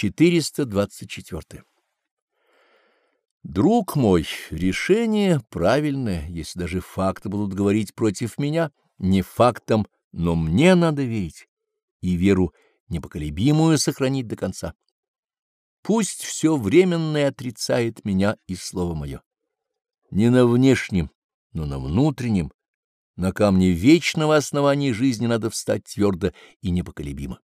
424. Друг мой, решение правильное, если даже факты будут говорить против меня, не фактом, но мне надо верить и веру непоколебимую сохранить до конца. Пусть все временное отрицает меня и слово мое. Не на внешнем, но на внутреннем, на камне вечного основания жизни надо встать твердо и непоколебимо.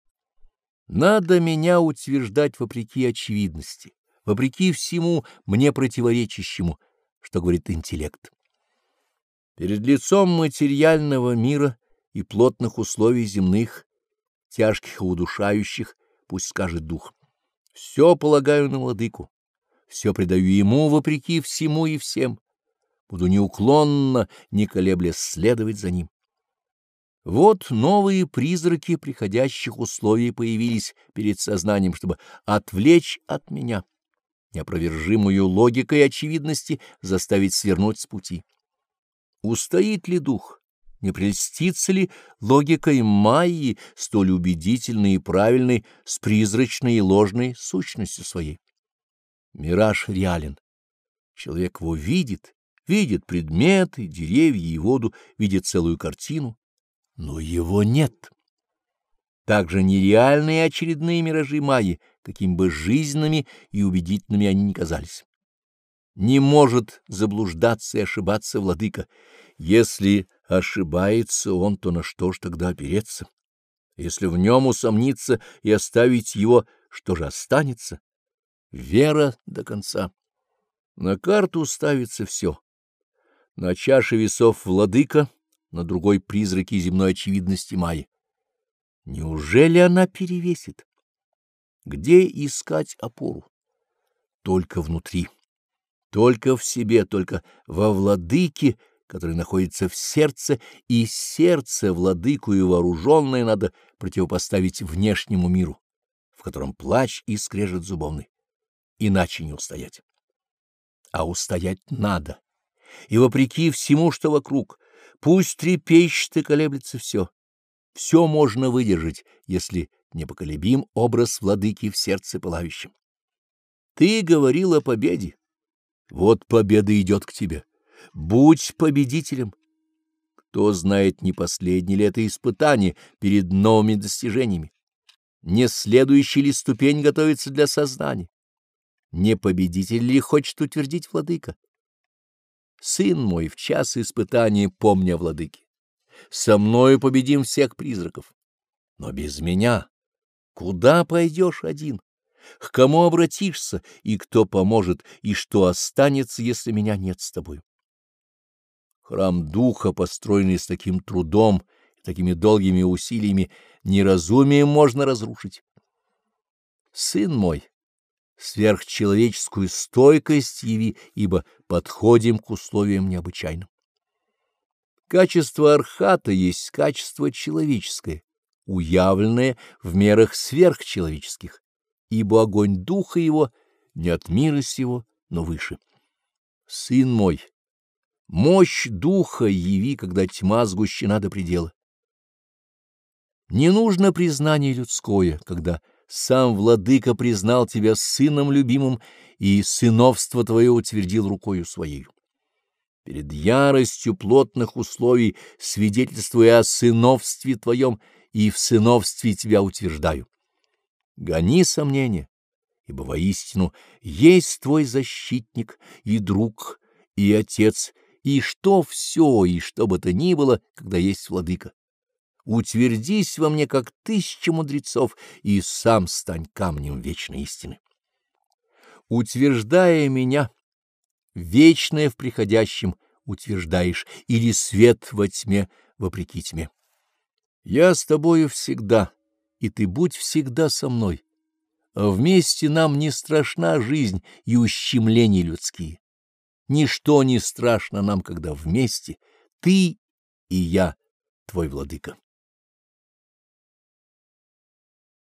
Надо меня утверждать вопреки очевидности, вопреки всему мне противоречащему, что говорит интеллект. Перед лицом материального мира и плотных условий земных, тяжких и удушающих, пусть скажет дух. Все полагаю на владыку, все предаю ему вопреки всему и всем. Буду неуклонно, не колебля, следовать за ним. Вот новые призраки приходящих условий появились перед сознанием, чтобы отвлечь от меня, неопровержимую логикой очевидности заставить свернуть с пути. Устоит ли дух? Не прельстится ли логикой Майи, столь убедительной и правильной, с призрачной и ложной сущностью своей? Мираж реален. Человек его видит, видит предметы, деревья и воду, видит целую картину но его нет. Также нереальные очередные миражи Майи, каким бы жизненными и убедительными они ни казались. Не может заблуждаться и ошибаться владыка. Если ошибается он, то на что ж тогда опереться? Если в нем усомниться и оставить его, что же останется? Вера до конца. На карту ставится все. На чаше весов владыка — на другой призраки земной очевидности Майи. Неужели она перевесит? Где искать опору? Только внутри, только в себе, только во владыке, который находится в сердце, и сердце владыку и вооруженное надо противопоставить внешнему миру, в котором плач и скрежет зубовный. Иначе не устоять. А устоять надо. И вопреки всему, что вокруг, Пусть трепещет и колеблется все. Все можно выдержать, если непоколебим образ владыки в сердце пылающем. Ты говорил о победе. Вот победа идет к тебе. Будь победителем. Кто знает, не последнее ли это испытание перед новыми достижениями? Не следующая ли ступень готовится для сознания? Не победитель ли хочет утвердить владыка? Сын мой, в час испытания помня владыки. Со мною победим всех призраков. Но без меня куда пойдешь один? К кому обратишься, и кто поможет, и что останется, если меня нет с тобой? Храм духа, построенный с таким трудом и такими долгими усилиями, неразумием можно разрушить. Сын мой, сверхчеловеческую стойкость яви, ибо подходим к условиям необычайным. Качество архата есть качество человеческое, уявленное в мерах сверхчеловеческих, ибо огонь духа его не от мира сего, но выше. Сын мой, мощь духа яви, когда тьма сгущена до предела. Не нужно признание людское, когда сам владыка признал тебя сыном любимым и сыновство твое утвердил рукою своей. Перед яростью плотных условий свидетельствуя о сыновстве твоем и в сыновстве тебя утверждаю. Гони сомнения, ибо воистину есть твой защитник и друг, и отец, и что все, и что бы то ни было, когда есть владыка утвердись во мне, как тысяча мудрецов, и сам стань камнем вечной истины. Утверждая меня, вечное в приходящем утверждаешь, или свет во тьме, вопреки тьме. Я с тобою всегда, и ты будь всегда со мной. А вместе нам не страшна жизнь и ущемления людские. Ничто не страшно нам, когда вместе ты и я, твой владыка.